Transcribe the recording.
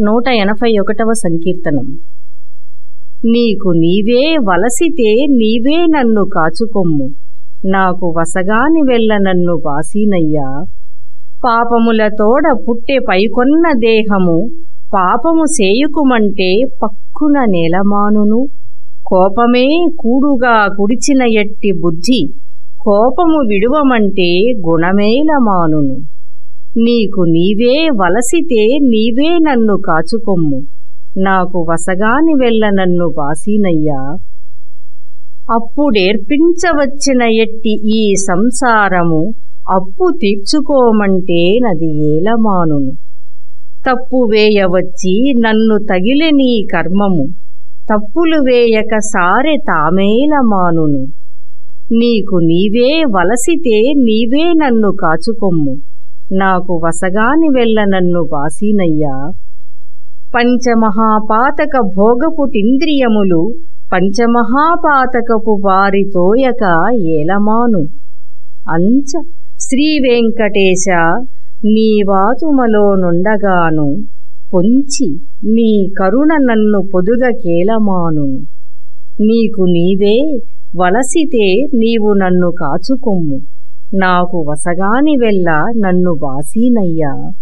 నూట ఎనభై ఒకటవ సంకీర్తనం. నీకు నీవే వలసితే నీవే నన్ను కాచుకొమ్ము. నాకు వసగాని వెళ్ళ నన్ను బాసీనయ్యా పాపములతోడ పుట్టె పైకొన్న దేహము పాపము సేయుకుమంటే పక్కున నేలమానును. కోపమే కూడుగా కుడిచిన ఎట్టి బుద్ధి కోపము విడువమంటే గుణమేలమానును. నీకు నీవే వలసితే నీవే నన్ను కాచుకొమ్ము. నాకు వసగాని వెళ్ళ నన్ను బాసీనయ్యా అప్పుడేర్పించవచ్చిన ఎట్టి ఈ సంసారము అప్పు తీర్చుకోమంటే నది ఏలమానును. తప్పు వేయవచ్చి నన్ను తగిలి నీ కర్మము. తప్పులు వేయక సారె తామేలమానును. నీకు నీవే వలసితే నీవే నన్ను కాచుకొమ్ము. నాకు వసగాని వెళ్ళ నన్ను బాసీనయ్యా పంచమహాపాతక భోగపుటింద్రియములు పంచమహాపాతకపు వారితోయక ఏలమాను. అంచ శ్రీవెంకటేశ నీవాతుమలోనుండగాను పొంచి నీ కరుణ నన్ను పొదుగ కేలమాను. నీకు నీవే వలసితే నీవు నన్ను కాచుకొమ్ము. నాకు వసగాని వెళ్ళ నన్ను వాసీనయ్యా.